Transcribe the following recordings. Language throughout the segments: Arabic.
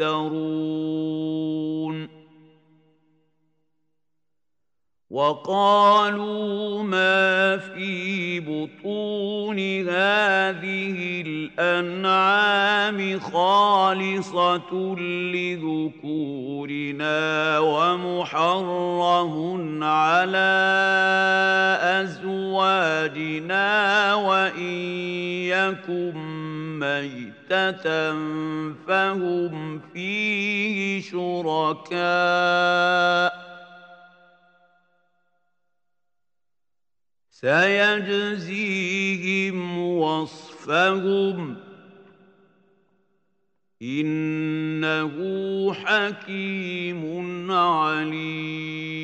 يفترون. وقالوا ما في بطون هذه الأنعام خالصة لذكورنا ومحرم على أزواجنا وإن يكن ميتة فهم فيه شركاء. سيجزيهم وصفهم. إنه حكيم عليم.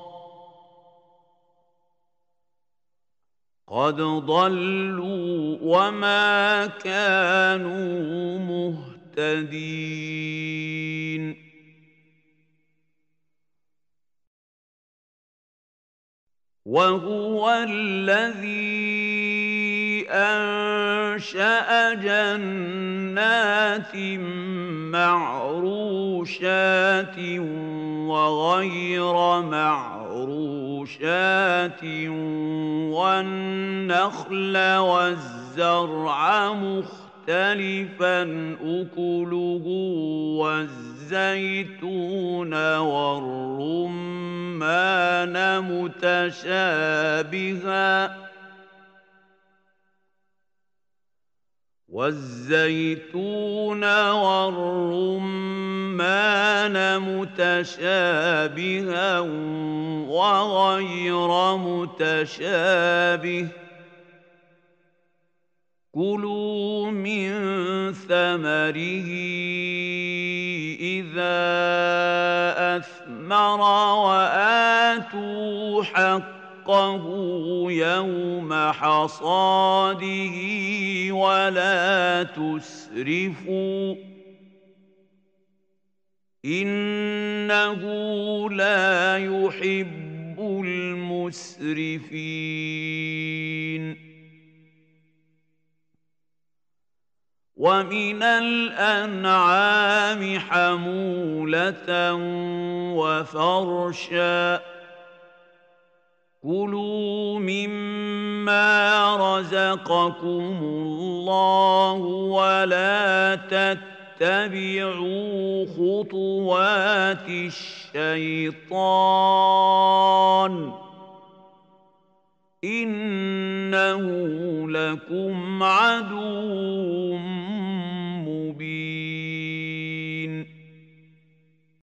قد ضلوا وما كانوا مهتدين وهو الذي انشا جنات معروشات وغير معروشات والنخل والزرع مختلفا اكله والزيتون والرمان متشابها والزيتون والرمان متشابها وغير متشابه. كلوا من ثمره إذا أثمر وآتوا حقه حقه يوم حصاده ولا تسرفوا. إنه لا يحب المسرفين. ومن الأنعام حمولة وفرشا. كلوا مما رزقكم الله ولا تتبعوا خطوات الشيطان إنه لكم عدو